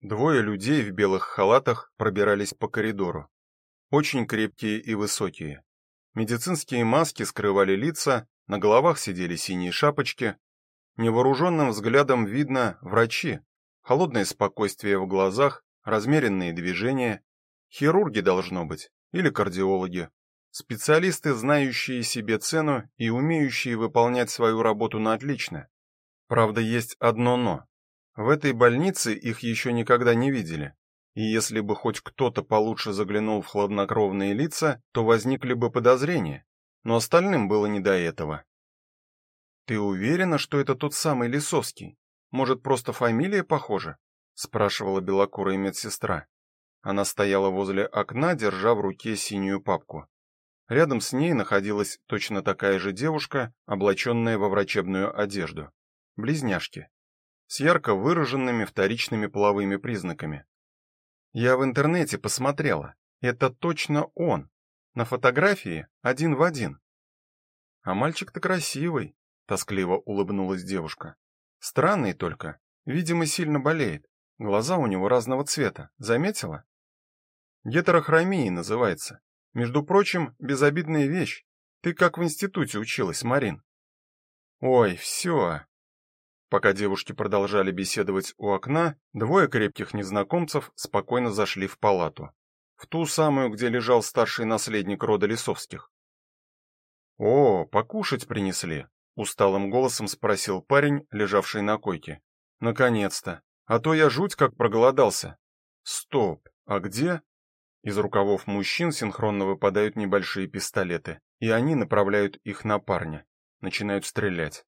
Двое людей в белых халатах пробирались по коридору. Очень крепкие и высокие. Медицинские маски скрывали лица, на головах сидели синие шапочки. Невооруженным взглядом видно врачи. Холодное спокойствие в глазах, размеренные движения. Хирурги должно быть или кардиологи. Специалисты, знающие себе цену и умеющие выполнять свою работу на отлично. Правда, есть одно но. В этой больнице их еще никогда не видели. И если бы хоть кто-то получше заглянул в хладнокровные лица, то возникли бы подозрения. Но остальным было не до этого. Ты уверена, что это тот самый Лисовский? Может, просто фамилия похожа? спрашивала белокурая медсестра. Она стояла возле окна, держа в руке синюю папку. Рядом с ней находилась точно такая же девушка, облаченная во врачебную одежду. Близняшки. С ярко выраженными вторичными половыми признаками. Я в интернете посмотрела. Это точно он. На фотографии один в один. А мальчик-то красивый, тоскливо улыбнулась девушка. Странный только, видимо, сильно болеет. Глаза у него разного цвета. Заметила? Гетерохромия называется. Между прочим, безобидная вещь. Ты как в институте училась, Марин. Ой, все. Пока девушки продолжали беседовать у окна, двое крепких незнакомцев спокойно зашли в палату, в ту самую, где лежал старший наследник рода Лисовских. О, покушать принесли, усталым голосом спросил парень, лежавший на койке. Наконец-то. А то я жуть как проголодался. Стоп. А где? Из рукавов мужчин синхронно выпадают небольшие пистолеты, и они направляют их на парня, начинают стрелять.